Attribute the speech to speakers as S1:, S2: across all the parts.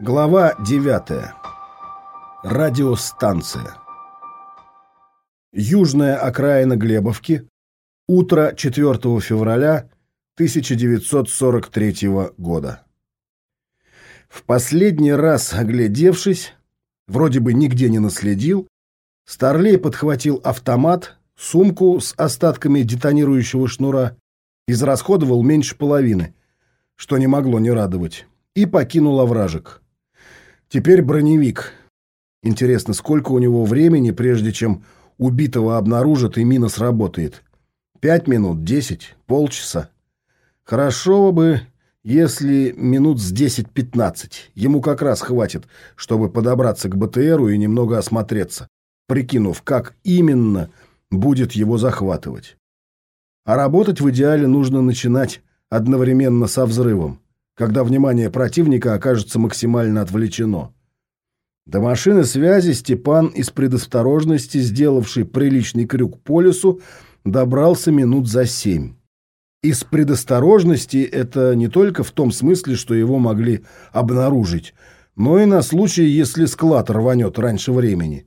S1: Глава 9. Радиостанция. Южная окраина Глебовки. Утро 4 февраля 1943 года. В последний раз оглядевшись, вроде бы нигде не наследил, Старлей подхватил автомат, сумку с остатками детонирующего шнура, израсходовал меньше половины, что не могло не радовать, и покинул овражек. Теперь броневик. Интересно, сколько у него времени, прежде чем убитого обнаружат и мина сработает? Пять минут, десять, полчаса. Хорошо бы, если минут с десять-пятнадцать. Ему как раз хватит, чтобы подобраться к БТРу и немного осмотреться, прикинув, как именно будет его захватывать. А работать в идеале нужно начинать одновременно со взрывом когда внимание противника окажется максимально отвлечено. До машины связи Степан из предосторожности, сделавший приличный крюк по лесу, добрался минут за семь. Из предосторожности это не только в том смысле, что его могли обнаружить, но и на случай, если склад рванет раньше времени.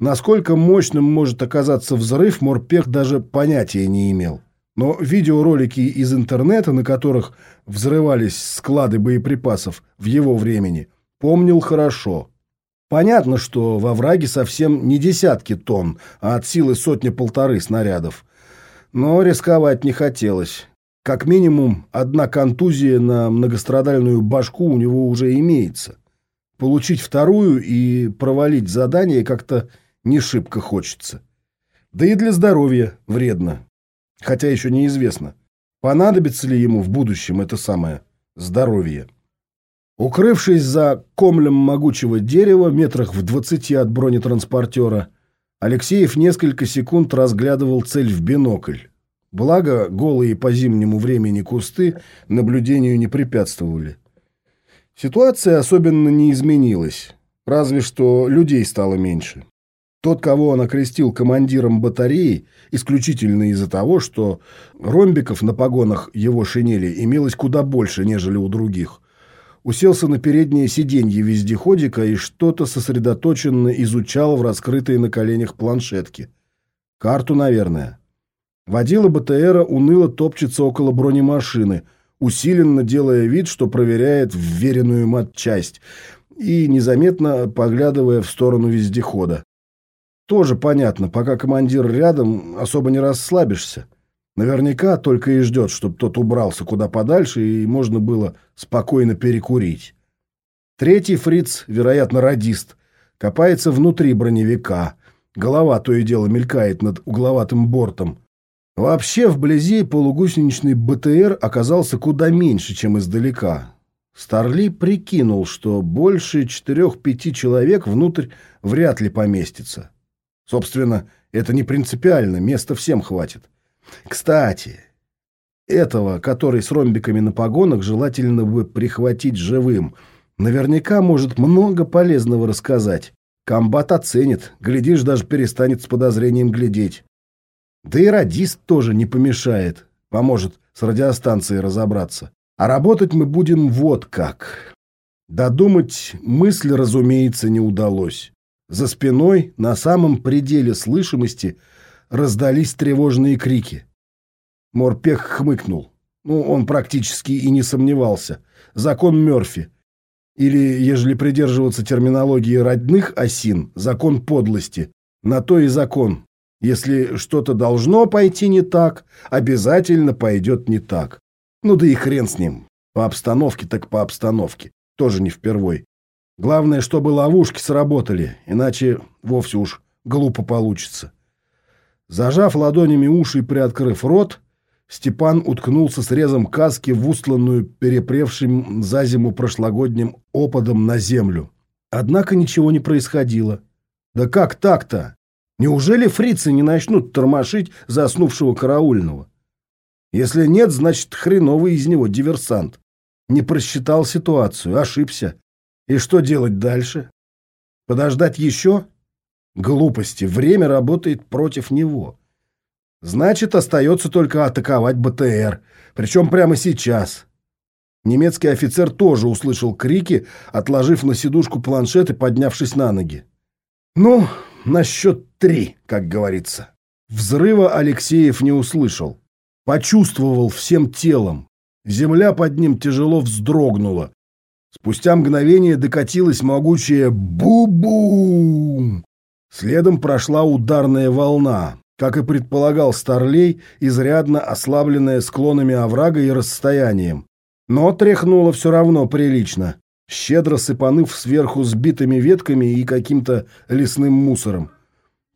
S1: Насколько мощным может оказаться взрыв, Морпех даже понятия не имел. Но видеоролики из интернета, на которых взрывались склады боеприпасов в его времени, помнил хорошо. Понятно, что во враге совсем не десятки тонн, а от силы сотни-полторы снарядов. Но рисковать не хотелось. Как минимум, одна контузия на многострадальную башку у него уже имеется. Получить вторую и провалить задание как-то не шибко хочется. Да и для здоровья вредно. Хотя еще неизвестно, понадобится ли ему в будущем это самое здоровье. Укрывшись за комлем могучего дерева, метрах в двадцати от бронетранспортера, Алексеев несколько секунд разглядывал цель в бинокль. Благо, голые по зимнему времени кусты наблюдению не препятствовали. Ситуация особенно не изменилась, разве что людей стало меньше. Тот, кого он окрестил командиром батареи, исключительно из-за того, что ромбиков на погонах его шинели имелось куда больше, нежели у других, уселся на переднее сиденье вездеходика и что-то сосредоточенно изучал в раскрытой на коленях планшетке. Карту, наверное. Водила БТРа уныло топчется около бронемашины, усиленно делая вид, что проверяет вверенную матчасть, и незаметно поглядывая в сторону вездехода. Тоже понятно, пока командир рядом, особо не расслабишься. Наверняка только и ждет, чтобы тот убрался куда подальше, и можно было спокойно перекурить. Третий фриц, вероятно, радист, копается внутри броневика. Голова то и дело мелькает над угловатым бортом. Вообще, вблизи полугусеничный БТР оказался куда меньше, чем издалека. Старли прикинул, что больше четырех-пяти человек внутрь вряд ли поместится. Собственно, это не принципиально, места всем хватит. Кстати, этого, который с ромбиками на погонах, желательно бы прихватить живым. Наверняка может много полезного рассказать. Комбат оценит, глядишь, даже перестанет с подозрением глядеть. Да и радист тоже не помешает, поможет с радиостанцией разобраться. А работать мы будем вот как. Додумать мысль, разумеется, не удалось. За спиной, на самом пределе слышимости, раздались тревожные крики. Морпех хмыкнул. Ну, он практически и не сомневался. Закон Мёрфи. Или, ежели придерживаться терминологии родных осин, закон подлости. На то и закон. Если что-то должно пойти не так, обязательно пойдет не так. Ну да и хрен с ним. По обстановке так по обстановке. Тоже не впервой. Главное, чтобы ловушки сработали, иначе вовсе уж глупо получится. Зажав ладонями уши и приоткрыв рот, Степан уткнулся срезом каски в устланную перепревшим за зиму прошлогодним опадом на землю. Однако ничего не происходило. Да как так-то? Неужели фрицы не начнут тормошить заснувшего караульного? Если нет, значит, хреновый из него диверсант. Не просчитал ситуацию, ошибся. И что делать дальше? Подождать еще? Глупости. Время работает против него. Значит, остается только атаковать БТР. Причем прямо сейчас. Немецкий офицер тоже услышал крики, отложив на сидушку планшет и поднявшись на ноги. «Ну, на счет три, как говорится». Взрыва Алексеев не услышал. Почувствовал всем телом. Земля под ним тяжело вздрогнула. Спустя мгновение докатилась могучая «бу-бум». Следом прошла ударная волна, как и предполагал Старлей, изрядно ослабленная склонами оврага и расстоянием. Но тряхнуло все равно прилично, щедро сыпанув сверху сбитыми ветками и каким-то лесным мусором.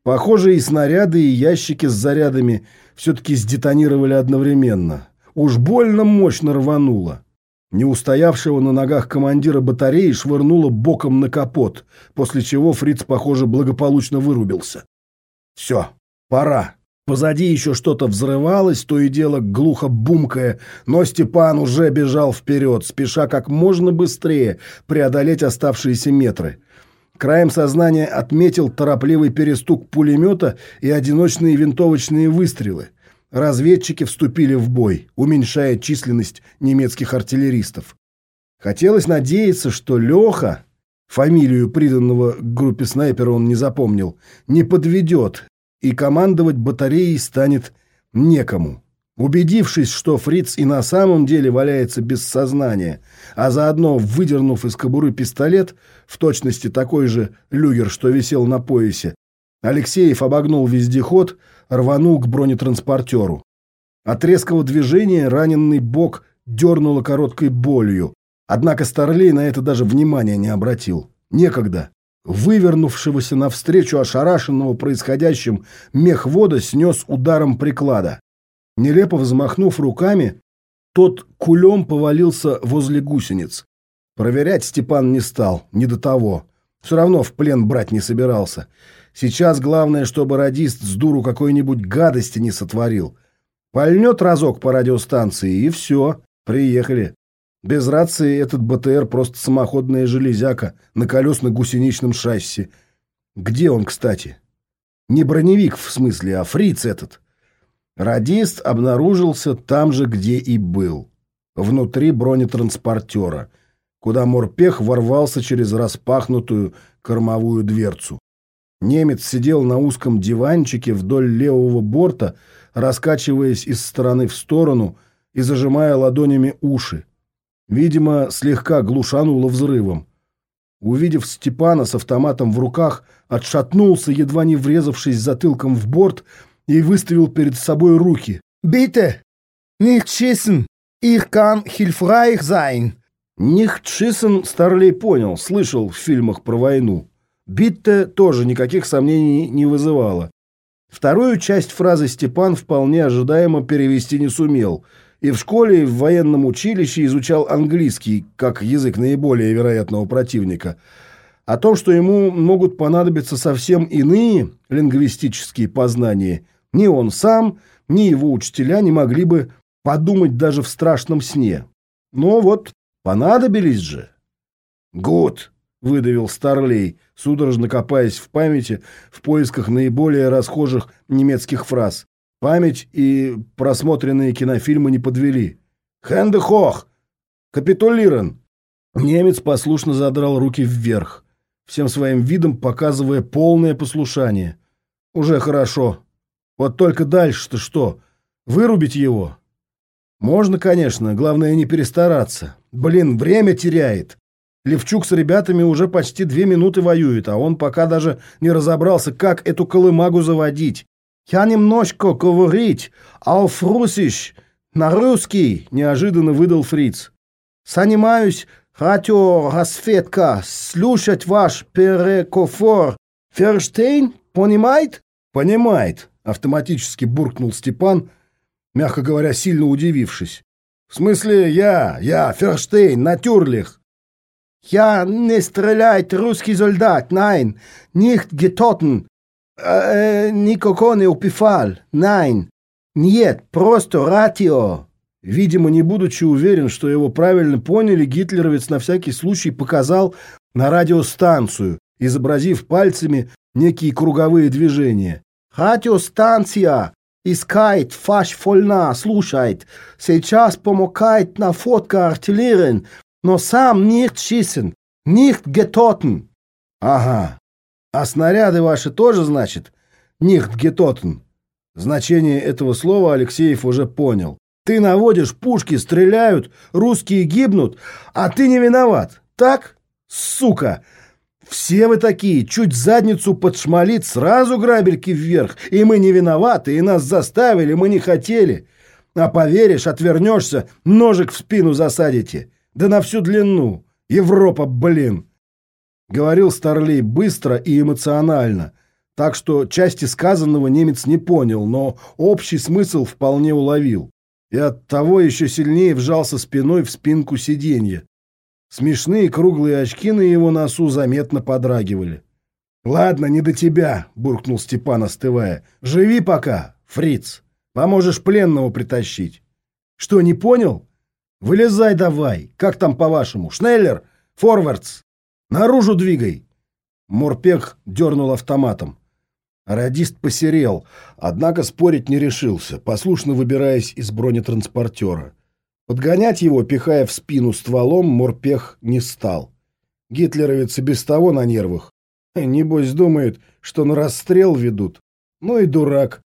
S1: Похоже, и снаряды, и ящики с зарядами все-таки сдетонировали одновременно. Уж больно мощно рвануло. Не устоявшего на ногах командира батареи швырнуло боком на капот, после чего фриц, похоже, благополучно вырубился. Все, пора. Позади еще что-то взрывалось, то и дело глухо бумкая, но Степан уже бежал вперед, спеша как можно быстрее преодолеть оставшиеся метры. Краем сознания отметил торопливый перестук пулемета и одиночные винтовочные выстрелы. Разведчики вступили в бой, уменьшая численность немецких артиллеристов. Хотелось надеяться, что Леха, фамилию приданного к группе снайпера он не запомнил, не подведет, и командовать батареей станет некому. Убедившись, что фриц и на самом деле валяется без сознания, а заодно выдернув из кобуры пистолет, в точности такой же люгер, что висел на поясе, Алексеев обогнул вездеход, рванул к бронетранспортеру. От резкого движения раненый бок дернуло короткой болью, однако Старлей на это даже внимания не обратил. Некогда. Вывернувшегося навстречу ошарашенного происходящим мехвода снес ударом приклада. Нелепо взмахнув руками, тот кулем повалился возле гусениц. Проверять Степан не стал, не до того. Все равно в плен брать не собирался. Сейчас главное, чтобы радист с дуру какой-нибудь гадости не сотворил. Пальнет разок по радиостанции, и все, приехали. Без рации этот БТР просто самоходная железяка на колесно-гусеничном шасси. Где он, кстати? Не броневик в смысле, а фриц этот. Радист обнаружился там же, где и был. Внутри бронетранспортера, куда морпех ворвался через распахнутую кормовую дверцу. Немец сидел на узком диванчике вдоль левого борта, раскачиваясь из стороны в сторону и зажимая ладонями уши. Видимо, слегка глушануло взрывом. Увидев Степана с автоматом в руках, отшатнулся, едва не врезавшись затылком в борт, и выставил перед собой руки.
S2: «Bitte! Nicht schießen! Ich kann hilfreich sein!»
S1: «Nicht schießen» Старлей понял, слышал в фильмах про войну. «Битте» тоже никаких сомнений не вызывало. Вторую часть фразы Степан вполне ожидаемо перевести не сумел. И в школе, и в военном училище изучал английский, как язык наиболее вероятного противника. О том, что ему могут понадобиться совсем иные лингвистические познания, ни он сам, ни его учителя не могли бы подумать даже в страшном сне. Но вот понадобились же. «Гуд!» — выдавил Старлей, судорожно копаясь в памяти в поисках наиболее расхожих немецких фраз. Память и просмотренные кинофильмы не подвели. «Хэнде хох! Капитулирован!» Немец послушно задрал руки вверх, всем своим видом показывая полное послушание. «Уже хорошо. Вот только дальше-то что? Вырубить его?» «Можно, конечно, главное не перестараться. Блин, время теряет. Левчук с ребятами уже почти две минуты воюет, а он пока даже не разобрался, как эту колымагу заводить. «Я немножко говорить, auf Russisch, на русский», — неожиданно выдал фриц. «Занимаюсь радиорассветка, слушать ваш перекофор. Ферштейн, понимает?» «Понимает», — автоматически буркнул Степан, мягко говоря, сильно удивившись. «В смысле я, я, Ферштейн, натюрлих».
S2: «Я не стреляет русский солдат, nein, nicht getöten. Äh, никого не убивал, nein. Нет, просто ратио».
S1: Видимо, не будучи уверен, что его правильно поняли, гитлеровец на всякий случай показал на радиостанцию, изобразив пальцами некие круговые движения.
S2: «Радиостанция! Искает, фаш фольна, слушает. Сейчас помогает на фотка артиллерien, но сам nicht schießen, nicht getöten.
S1: Ага. А снаряды ваши тоже, значит, nicht getöten? Значение этого слова Алексеев уже понял. Ты наводишь, пушки стреляют, русские гибнут, а ты не виноват. Так? Сука! Все вы такие, чуть задницу подшмалит, сразу грабельки вверх. И мы не виноваты, и нас заставили, мы не хотели. А поверишь, отвернешься, ножик в спину засадите. Да на всю длину. Европа, блин. Говорил Старлей быстро и эмоционально, так что части сказанного немец не понял, но общий смысл вполне уловил. И оттого еще сильнее вжался спиной в спинку сиденья. Смешные круглые очки на его носу заметно подрагивали. «Ладно, не до тебя», — буркнул Степан, остывая. «Живи пока, фриц. Поможешь пленного притащить». «Что, не понял? Вылезай давай. Как там по-вашему? Шнеллер? Форвардс? Наружу двигай!» Морпех дернул автоматом. Радист посерел, однако спорить не решился, послушно выбираясь из бронетранспортера. Подгонять его, пихая в спину стволом, морпех не стал. Гитлеровец и без того на нервах. Небось думает, что на расстрел ведут. Ну и дурак.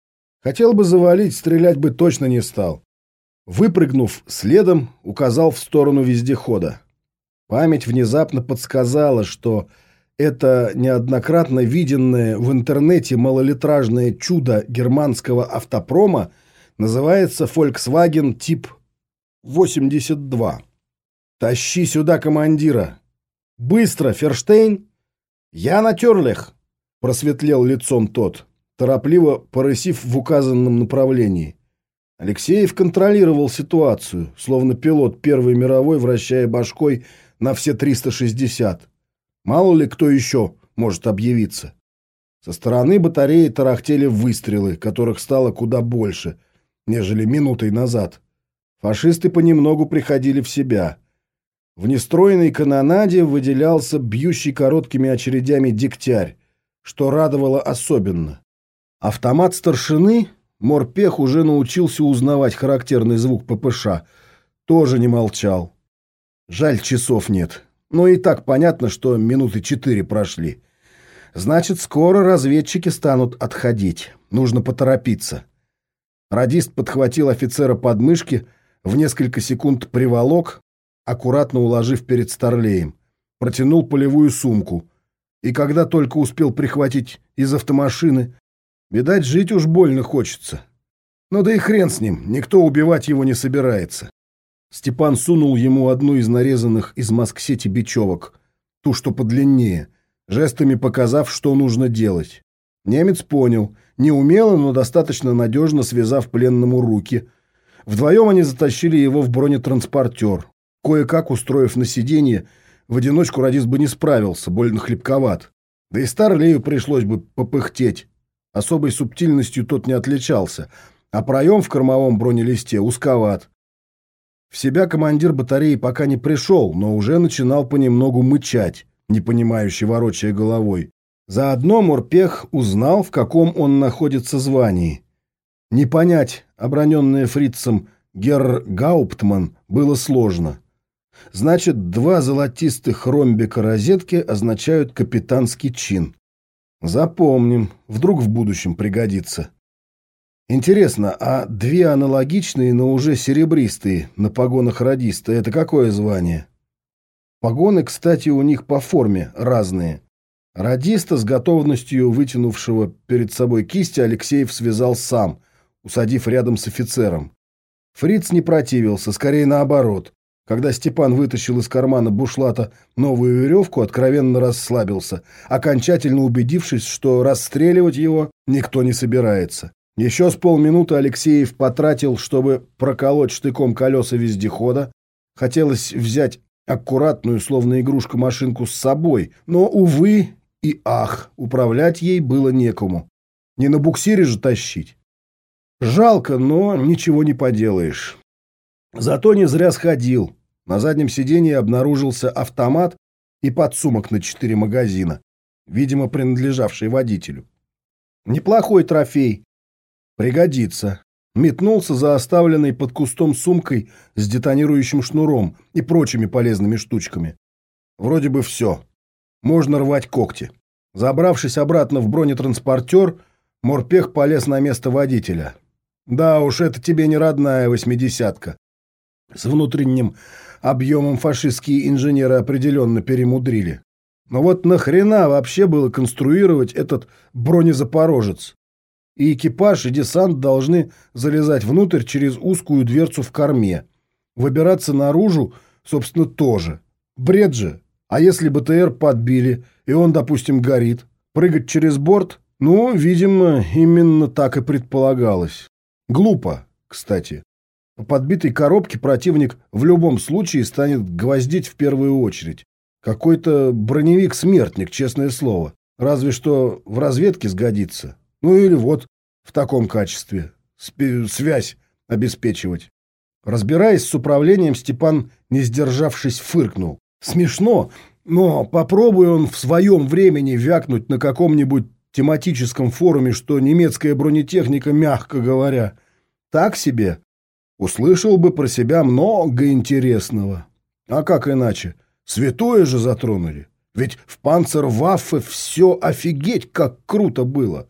S1: Хотел бы завалить, стрелять бы точно не стал. Выпрыгнув следом, указал в сторону вездехода. Память внезапно подсказала, что это неоднократно виденное в интернете малолитражное чудо германского автопрома называется Volkswagen тип 82. Тащи сюда командира. Быстро, Ферштейн. Я на терлях. Просветлел лицом тот, торопливо порысив в указанном направлении. Алексеев контролировал ситуацию, словно пилот Первой мировой, вращая башкой на все 360. Мало ли кто еще может объявиться. Со стороны батареи тарахтели выстрелы, которых стало куда больше, нежели минутой назад. Фашисты понемногу приходили в себя. В нестроенной канонаде выделялся бьющий короткими очередями дегтярь, что радовало особенно. Автомат старшины, морпех уже научился узнавать характерный звук ППШ, тоже не молчал. Жаль, часов нет, но и так понятно, что минуты четыре прошли. Значит, скоро разведчики станут отходить. Нужно поторопиться. Радист подхватил офицера под мышки, в несколько секунд приволок, аккуратно уложив перед Старлеем, протянул полевую сумку. И когда только успел прихватить из автомашины, видать, жить уж больно хочется. Ну да и хрен с ним, никто убивать его не собирается. Степан сунул ему одну из нарезанных из маск-сети бечевок, ту, что подлиннее, жестами показав, что нужно делать. Немец понял, неумело, но достаточно надежно связав пленному руки, Вдвоем они затащили его в бронетранспортер. Кое-как устроив на сиденье, в одиночку радист бы не справился, больно хлебковат. Да и Старлею пришлось бы попыхтеть. Особой субтильностью тот не отличался, а проем в кормовом бронелисте узковат. В себя командир батареи пока не пришел, но уже начинал понемногу мычать, не понимающий ворочая головой. Заодно Морпех узнал, в каком он находится звании. Не понять, оброненное фрицем Герр Гауптман, было сложно. Значит, два золотистых ромбика розетки означают капитанский чин. Запомним, вдруг в будущем пригодится. Интересно, а две аналогичные, но уже серебристые на погонах радиста – это какое звание? Погоны, кстати, у них по форме разные. Радиста с готовностью вытянувшего перед собой кисти Алексеев связал сам, усадив рядом с офицером. Фриц не противился, скорее наоборот. Когда Степан вытащил из кармана бушлата новую веревку, откровенно расслабился, окончательно убедившись, что расстреливать его никто не собирается. Еще с полминуты Алексеев потратил, чтобы проколоть штыком колеса вездехода. Хотелось взять аккуратную, словно игрушка, машинку с собой, но, увы и ах, управлять ей было некому. Не на буксире же тащить. Жалко, но ничего не поделаешь. Зато не зря сходил. На заднем сиденье обнаружился автомат и подсумок на четыре магазина, видимо, принадлежавший водителю. Неплохой трофей. Пригодится. Метнулся за оставленной под кустом сумкой с детонирующим шнуром и прочими полезными штучками. Вроде бы все. Можно рвать когти. Забравшись обратно в бронетранспортер, Морпех полез на место водителя. Да уж, это тебе не родная восьмидесятка. С внутренним объемом фашистские инженеры определенно перемудрили. Но вот нахрена вообще было конструировать этот бронезапорожец? И экипаж, и десант должны залезать внутрь через узкую дверцу в корме. Выбираться наружу, собственно, тоже. Бред же. А если БТР подбили, и он, допустим, горит? Прыгать через борт? Ну, видимо, именно так и предполагалось. Глупо, кстати. По подбитой коробке противник в любом случае станет гвоздить в первую очередь. Какой-то броневик-смертник, честное слово. Разве что в разведке сгодится. Ну или вот в таком качестве. Спи связь обеспечивать. Разбираясь с управлением, Степан, не сдержавшись, фыркнул. Смешно, но попробуй он в своем времени вякнуть на каком-нибудь тематическом форуме, что немецкая бронетехника, мягко говоря, так себе. Услышал бы про себя много интересного. А как иначе? Святое же затронули. Ведь в Панцерваффе все офигеть, как круто было.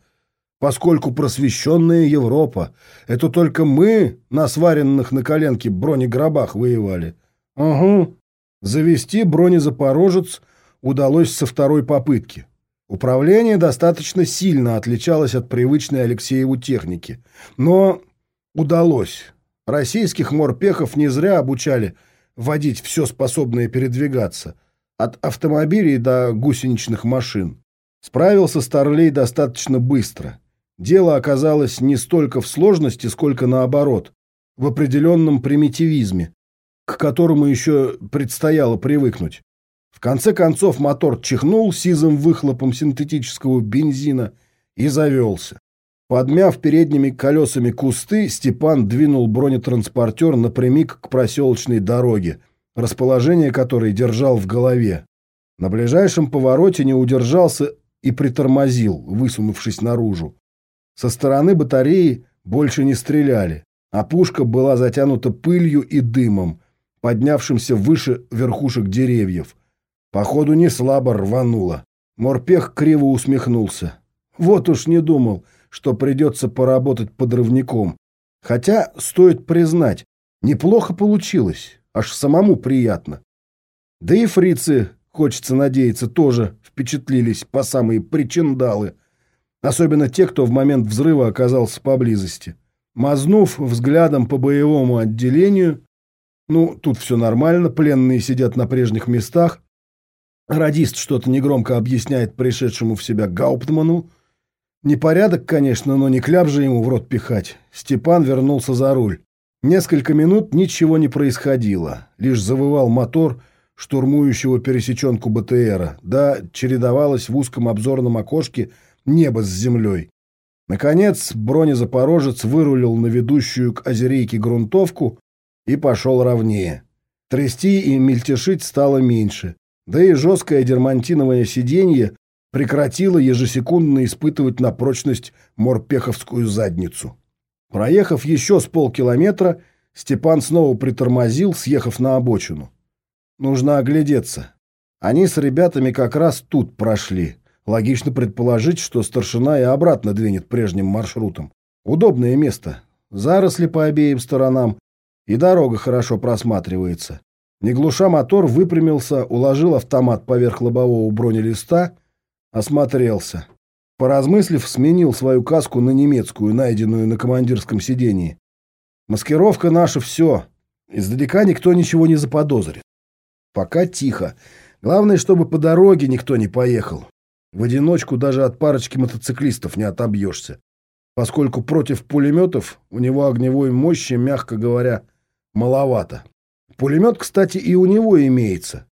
S1: Поскольку просвещенная Европа — это только мы на сваренных на коленке бронегробах воевали. Угу. Завести бронезапорожец удалось со второй попытки. Управление достаточно сильно отличалось от привычной Алексееву техники. Но удалось. Российских морпехов не зря обучали водить все способное передвигаться. От автомобилей до гусеничных машин. Справился Старлей достаточно быстро. Дело оказалось не столько в сложности, сколько наоборот, в определенном примитивизме, к которому еще предстояло привыкнуть. В конце концов мотор чихнул сизым выхлопом синтетического бензина и завелся. Подмяв передними колесами кусты, Степан двинул бронетранспортер напрямик к проселочной дороге, расположение которой держал в голове. На ближайшем повороте не удержался и притормозил, высунувшись наружу. Со стороны батареи больше не стреляли, а пушка была затянута пылью и дымом, поднявшимся выше верхушек деревьев. Походу, не слабо рвануло. Морпех криво усмехнулся. Вот уж не думал, что придется поработать подрывником. Хотя, стоит признать, неплохо получилось, аж самому приятно. Да и фрицы, хочется надеяться, тоже впечатлились по самые причиндалы – особенно те, кто в момент взрыва оказался поблизости. Мазнув взглядом по боевому отделению, ну, тут все нормально, пленные сидят на прежних местах, радист что-то негромко объясняет пришедшему в себя Гауптману. Непорядок, конечно, но не кляп же ему в рот пихать. Степан вернулся за руль. Несколько минут ничего не происходило, лишь завывал мотор штурмующего пересеченку БТРа, да чередовалось в узком обзорном окошке небо с землей. Наконец бронезапорожец вырулил на ведущую к озерейке грунтовку и пошел ровнее. Трясти и мельтешить стало меньше, да и жесткое дермантиновое сиденье прекратило ежесекундно испытывать на прочность морпеховскую задницу. Проехав еще с полкилометра, Степан снова притормозил, съехав на обочину. Нужно оглядеться. Они с ребятами как раз тут прошли. Логично предположить, что старшина и обратно двинет прежним маршрутом. Удобное место. Заросли по обеим сторонам, и дорога хорошо просматривается. Не глуша мотор, выпрямился, уложил автомат поверх лобового бронелиста, осмотрелся. Поразмыслив, сменил свою каску на немецкую, найденную на командирском сидении. Маскировка наша все. Издалека никто ничего не заподозрит. Пока тихо. Главное, чтобы по дороге никто не поехал. В одиночку даже от парочки мотоциклистов не отобьешься, поскольку против пулеметов у него огневой мощи, мягко говоря, маловато. Пулемет, кстати, и у него имеется.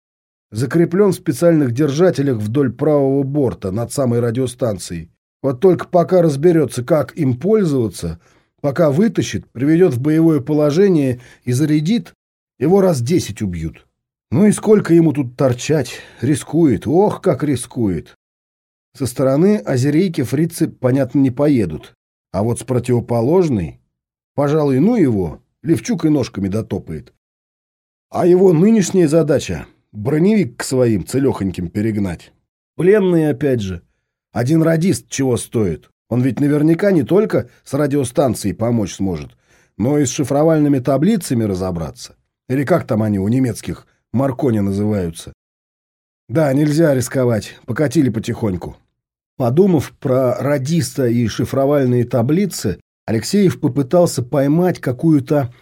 S1: Закреплен в специальных держателях вдоль правого борта над самой радиостанцией. Вот только пока разберется, как им пользоваться, пока вытащит, приведет в боевое положение и зарядит, его раз десять убьют. Ну и сколько ему тут торчать? Рискует. Ох, как рискует. Со стороны озерейки фрицы, понятно, не поедут. А вот с противоположной, пожалуй, ну его, Левчук и ножками дотопает. А его нынешняя задача — броневик к своим целехоньким перегнать. Пленные опять же. Один радист чего стоит. Он ведь наверняка не только с радиостанцией помочь сможет, но и с шифровальными таблицами разобраться. Или как там они у немецких Маркони называются. Да, нельзя рисковать, покатили потихоньку. Подумав про радиста и шифровальные таблицы, Алексеев попытался поймать какую-то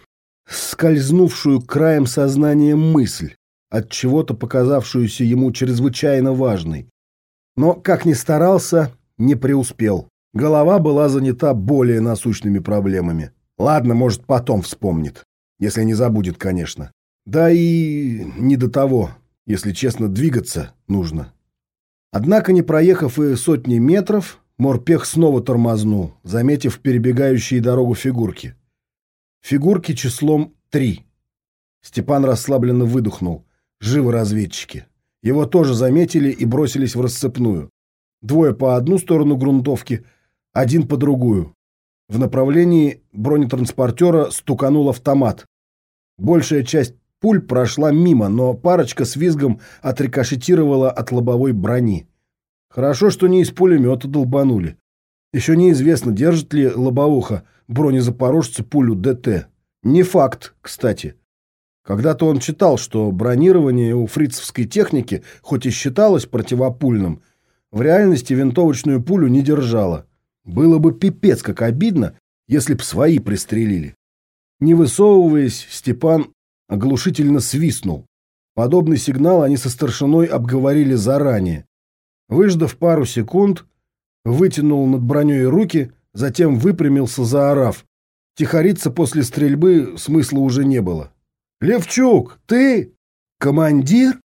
S1: скользнувшую краем сознания мысль, от чего-то показавшуюся ему чрезвычайно важной. Но, как ни старался, не преуспел. Голова была занята более насущными проблемами. Ладно, может, потом вспомнит. Если не забудет, конечно. Да и не до того. Если честно, двигаться нужно. Однако, не проехав и сотни метров, Морпех снова тормознул, заметив перебегающие дорогу фигурки. Фигурки числом три. Степан расслабленно выдохнул. Живы разведчики. Его тоже заметили и бросились в расцепную. Двое по одну сторону грунтовки, один по другую. В направлении бронетранспортера стуканул автомат. Большая часть пуль прошла мимо, но парочка с визгом отрикошетировала от лобовой брони. Хорошо, что не из пулемета долбанули. Еще неизвестно, держит ли лобовуха бронезапорожца пулю ДТ. Не факт, кстати. Когда-то он читал, что бронирование у фрицевской техники, хоть и считалось противопульным, в реальности винтовочную пулю не держало. Было бы пипец как обидно, если б свои пристрелили. Не высовываясь, Степан оглушительно свистнул. Подобный сигнал они со старшиной обговорили заранее. Выждав пару секунд, вытянул над броней руки, затем выпрямился, заорав. Тихориться после стрельбы смысла уже не было. «Левчук, ты? Командир?»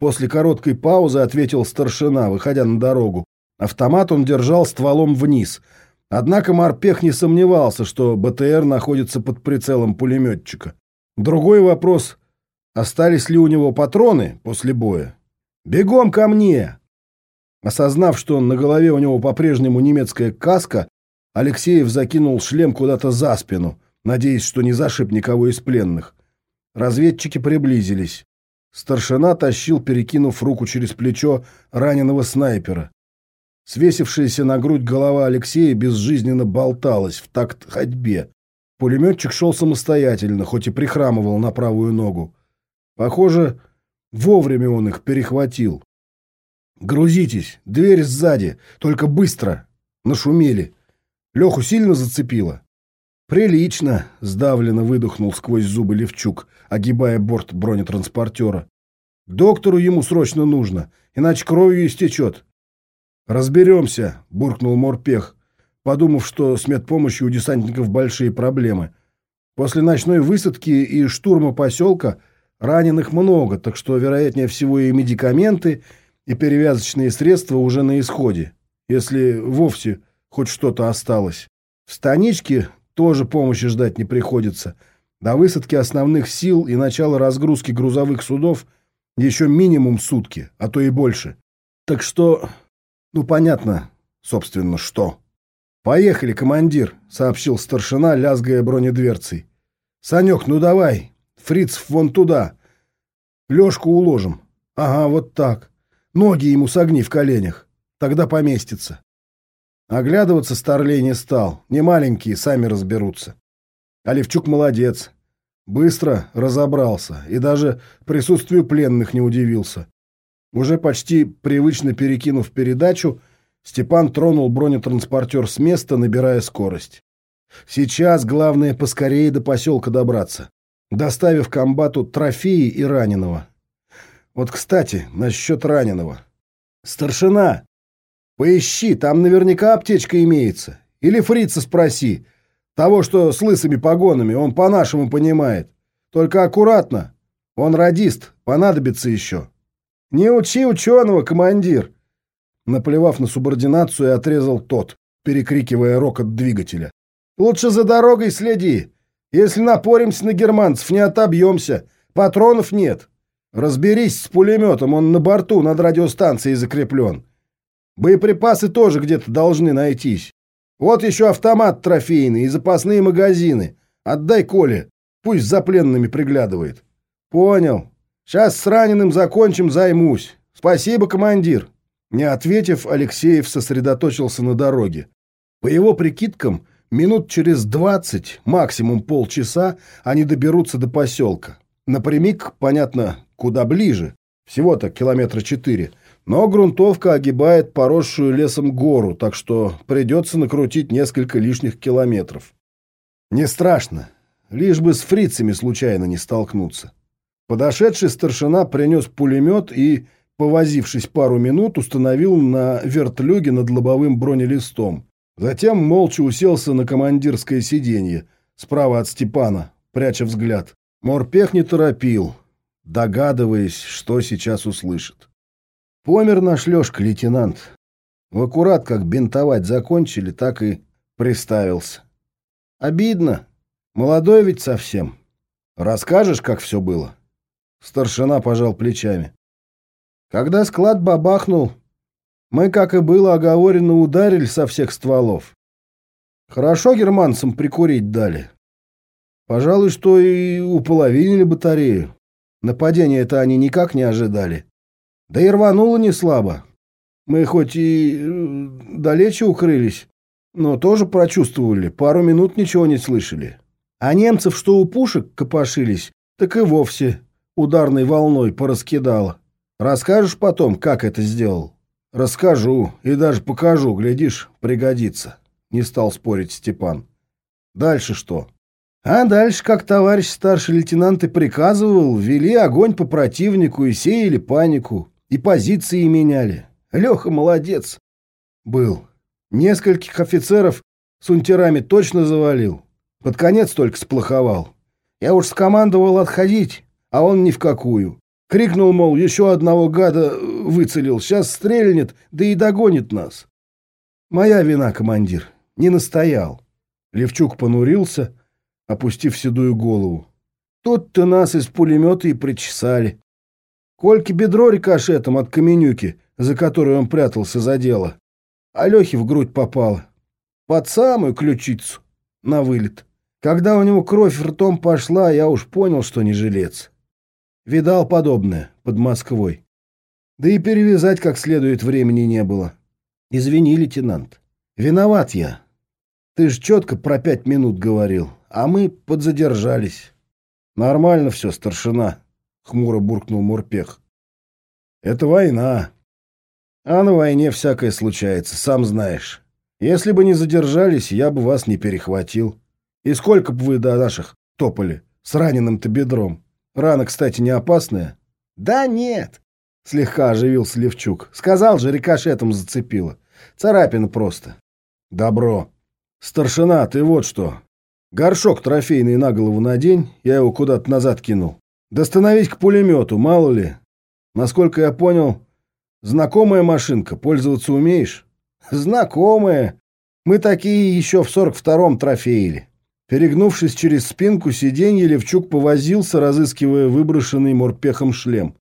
S1: После короткой паузы ответил старшина, выходя на дорогу. Автомат он держал стволом вниз. Однако морпех не сомневался, что БТР находится под прицелом пулеметчика. Другой вопрос, остались ли у него патроны после боя? «Бегом ко мне!» Осознав, что на голове у него по-прежнему немецкая каска, Алексеев закинул шлем куда-то за спину, надеясь, что не зашиб никого из пленных. Разведчики приблизились. Старшина тащил, перекинув руку через плечо раненого снайпера. Свесившаяся на грудь голова Алексея безжизненно болталась в такт ходьбе. Пулеметчик шел самостоятельно, хоть и прихрамывал на правую ногу. Похоже, вовремя он их перехватил. «Грузитесь, дверь сзади, только быстро!» Нашумели. Леху сильно зацепило. «Прилично», — сдавленно выдохнул сквозь зубы Левчук, огибая борт бронетранспортера. «Доктору ему срочно нужно, иначе кровью истечет». «Разберемся», — буркнул Морпех, подумав, что с медпомощью у десантников большие проблемы. После ночной высадки и штурма поселка раненых много, так что, вероятнее всего, и медикаменты, и перевязочные средства уже на исходе, если вовсе хоть что-то осталось. В станичке тоже помощи ждать не приходится. До высадки основных сил и начала разгрузки грузовых судов еще минимум сутки, а то и больше. Так что, ну понятно, собственно, что. «Поехали, командир», — сообщил старшина, лязгая бронедверцей. «Санек, ну давай, фриц вон туда. Лёшку уложим. Ага, вот так. Ноги ему согни в коленях. Тогда поместится». Оглядываться Старлей не стал. Не маленькие, сами разберутся. А молодец. Быстро разобрался и даже присутствию пленных не удивился. Уже почти привычно перекинув передачу, Степан тронул бронетранспортер с места, набирая скорость. Сейчас главное поскорее до поселка добраться, доставив комбату трофеи и раненого. Вот, кстати, насчет раненого. «Старшина, поищи, там наверняка аптечка имеется. Или фрица спроси. Того, что с лысыми погонами, он по-нашему понимает. Только аккуратно. Он радист, понадобится еще». «Не учи ученого, командир!» Наплевав на субординацию, отрезал тот, перекрикивая рокот двигателя. «Лучше за дорогой следи. Если напоримся на германцев, не отобьемся. Патронов нет. Разберись с пулеметом, он на борту над радиостанцией закреплен. Боеприпасы тоже где-то должны найтись. Вот еще автомат трофейный и запасные магазины. Отдай Коле, пусть за пленными приглядывает. Понял. Сейчас с раненым закончим, займусь. Спасибо, командир. Не ответив, Алексеев сосредоточился на дороге. По его прикидкам, минут через двадцать, максимум полчаса, они доберутся до поселка. Напрямик, понятно, куда ближе, всего-то километра четыре, но грунтовка огибает поросшую лесом гору, так что придется накрутить несколько лишних километров. Не страшно, лишь бы с фрицами случайно не столкнуться. Подошедший старшина принес пулемет и, повозившись пару минут, установил на вертлюге над лобовым бронелистом. Затем молча уселся на командирское сиденье, справа от Степана, пряча взгляд. Морпех не торопил, догадываясь, что сейчас услышит. Помер наш Лёшка, лейтенант. В аккурат как бинтовать закончили, так и приставился. Обидно. Молодой ведь совсем. Расскажешь, как все было? Старшина пожал плечами. Когда склад бабахнул, мы, как и было оговорено, ударили со всех стволов. Хорошо германцам прикурить дали. Пожалуй, что и уполовинили батарею. Нападение это они никак не ожидали. Да и рвануло не слабо. Мы хоть и э, далече укрылись, но тоже прочувствовали, пару минут ничего не слышали. А немцев, что у пушек копошились, так и вовсе ударной волной пораскидало. Расскажешь потом, как это сделал? «Расскажу и даже покажу, глядишь, пригодится», — не стал спорить Степан. «Дальше что?» «А дальше, как товарищ старший лейтенант и приказывал, вели огонь по противнику и сеяли панику, и позиции меняли. Леха молодец. Был. Нескольких офицеров с унтерами точно завалил. Под конец только сплоховал. Я уж скомандовал отходить, а он ни в какую. Крикнул, мол, еще одного гада выцелил, сейчас стрельнет, да и догонит нас. Моя вина, командир, не настоял. Левчук понурился, опустив седую голову. Тут-то нас из пулемета и причесали. Кольке бедро рикошетом от каменюки, за которой он прятался, задело. А Лехе в грудь попало. Под самую ключицу. На вылет. Когда у него кровь ртом пошла, я уж понял, что не жилец. Видал подобное под Москвой. Да и перевязать как следует времени не было. Извини, лейтенант. Виноват я. Ты ж четко про пять минут говорил, а мы подзадержались. Нормально все, старшина, хмуро буркнул Мурпех. Это война. А на войне всякое случается, сам знаешь. Если бы не задержались, я бы вас не перехватил. И сколько бы вы до наших топали с раненым-то бедром? Рана, кстати, не опасная? Да нет, слегка оживился Левчук. Сказал же, рикошетом зацепило. Царапина просто. Добро. Старшина, ты вот что. Горшок трофейный на голову надень, я его куда-то назад кинул. Достановись к пулемету, мало ли. Насколько я понял, знакомая машинка, пользоваться умеешь? Знакомая. Мы такие еще в 42-м трофеили. Перегнувшись через спинку сиденья, Левчук повозился, разыскивая выброшенный морпехом шлем.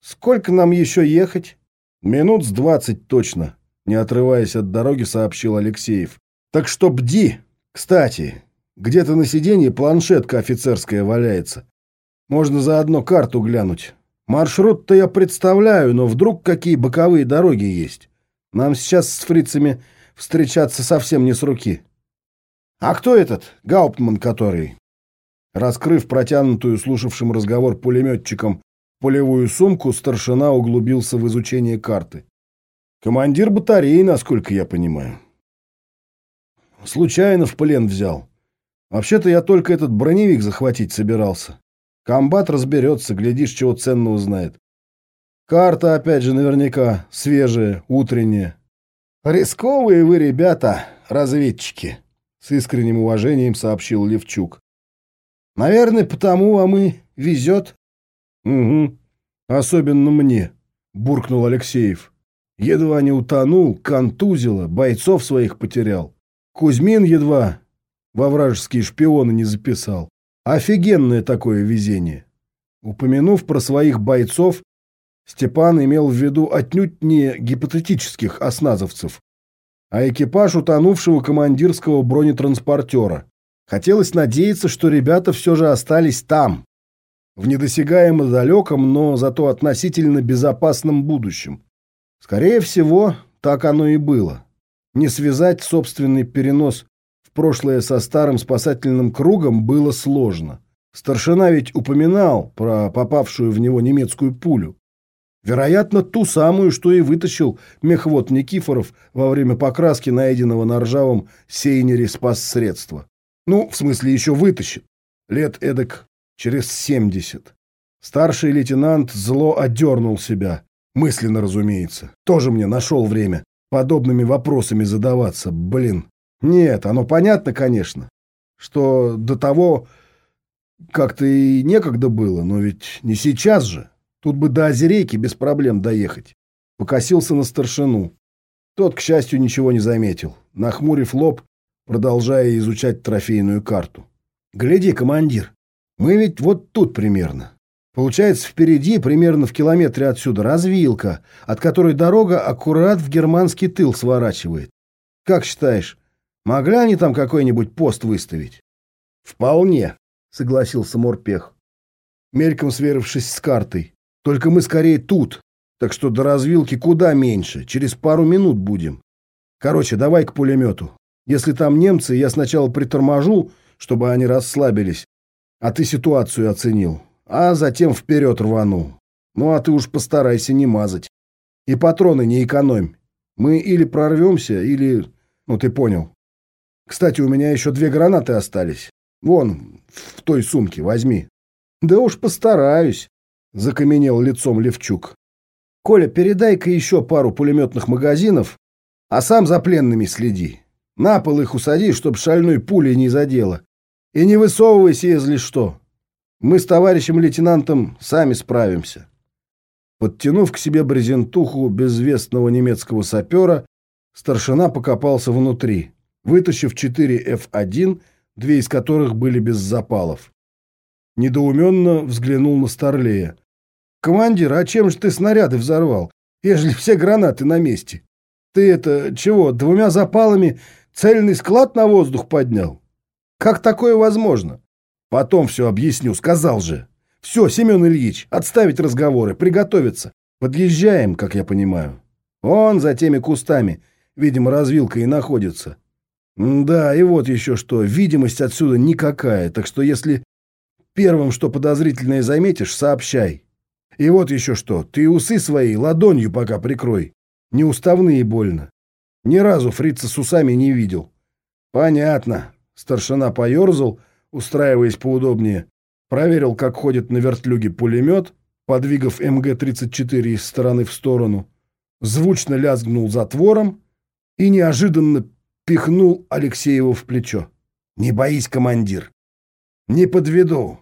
S1: «Сколько нам еще ехать?» «Минут с двадцать точно», — не отрываясь от дороги, сообщил Алексеев. «Так что бди! Кстати, где-то на сиденье планшетка офицерская валяется. Можно заодно карту глянуть. Маршрут-то я представляю, но вдруг какие боковые дороги есть. Нам сейчас с фрицами встречаться совсем не с руки». «А кто этот, Гауптман который?» Раскрыв протянутую слушавшим разговор пулеметчиком полевую сумку, старшина углубился в изучение карты. «Командир батареи, насколько я понимаю». «Случайно в плен взял. Вообще-то я только этот броневик захватить собирался. Комбат разберется, глядишь, чего ценного узнает. Карта, опять же, наверняка свежая, утренняя. Рисковые вы, ребята, разведчики». С искренним уважением сообщил Левчук. Наверное, потому вам и везет. Угу. Особенно мне, буркнул Алексеев. Едва не утонул, контузило, бойцов своих потерял. Кузьмин едва во вражеские шпионы не записал. Офигенное такое везение. Упомянув про своих бойцов, Степан имел в виду отнюдь не гипотетических осназовцев, а экипаж утонувшего командирского бронетранспортера. Хотелось надеяться, что ребята все же остались там, в недосягаемо далеком, но зато относительно безопасном будущем. Скорее всего, так оно и было. Не связать собственный перенос прошлое со старым спасательным кругом было сложно. Старшина ведь упоминал про попавшую в него немецкую пулю. Вероятно, ту самую, что и вытащил мехвод Никифоров во время покраски найденного на ржавом сейнере спас. Ну, в смысле, еще вытащит. Лет эдак через семьдесят. Старший лейтенант зло одернул себя. Мысленно, разумеется. Тоже мне нашел время подобными вопросами задаваться. Блин. Нет, оно понятно, конечно, что до того как-то и некогда было, но ведь не сейчас же. Тут бы до Озерейки без проблем доехать. Покосился на старшину. Тот, к счастью, ничего не заметил. Нахмурив лоб, продолжая изучать трофейную карту. «Гляди, командир, мы ведь вот тут примерно. Получается, впереди, примерно в километре отсюда, развилка, от которой дорога аккурат в германский тыл сворачивает. Как считаешь, могли они там какой-нибудь пост выставить? Вполне, согласился Морпех, мельком сверившись с картой. Только мы скорее тут, так что до развилки куда меньше, через пару минут будем. Короче, давай к пулемету. Если там немцы, я сначала приторможу, чтобы они расслабились, а ты ситуацию оценил а затем вперед рвану. Ну, а ты уж постарайся не мазать. И патроны не экономь. Мы или прорвемся, или... Ну, ты понял. Кстати, у меня еще две гранаты остались. Вон, в той сумке, возьми. Да уж постараюсь, закаменел лицом Левчук. Коля, передай-ка еще пару пулеметных магазинов, а сам за пленными следи. На пол их усади, чтоб шальной пулей не задело. И не высовывайся, если что. Мы с товарищем лейтенантом сами справимся. Подтянув к себе брезентуху безвестного немецкого сапера, старшина покопался внутри, вытащив 4 F1, две из которых были без запалов. Недоуменно взглянул на Старлея. «Командир, а чем же ты снаряды взорвал, ежели все гранаты на месте? Ты это, чего, двумя запалами цельный склад на воздух поднял? Как такое возможно?» Потом все объясню, сказал же. Все, Семен Ильич, отставить разговоры, приготовиться. Подъезжаем, как я понимаю. Он за теми кустами, видимо, развилка и находится. Да, и вот еще что, видимость отсюда никакая, так что если первым что подозрительное заметишь, сообщай. И вот еще что, ты усы свои ладонью пока прикрой. Неуставные больно. Ни разу фрица с усами не видел. Понятно. Старшина поерзал, устраиваясь поудобнее, проверил, как ходит на вертлюге пулемет, подвигав МГ-34 из стороны в сторону, звучно лязгнул затвором и неожиданно пихнул Алексеева в плечо. «Не боись, командир. Не подведу.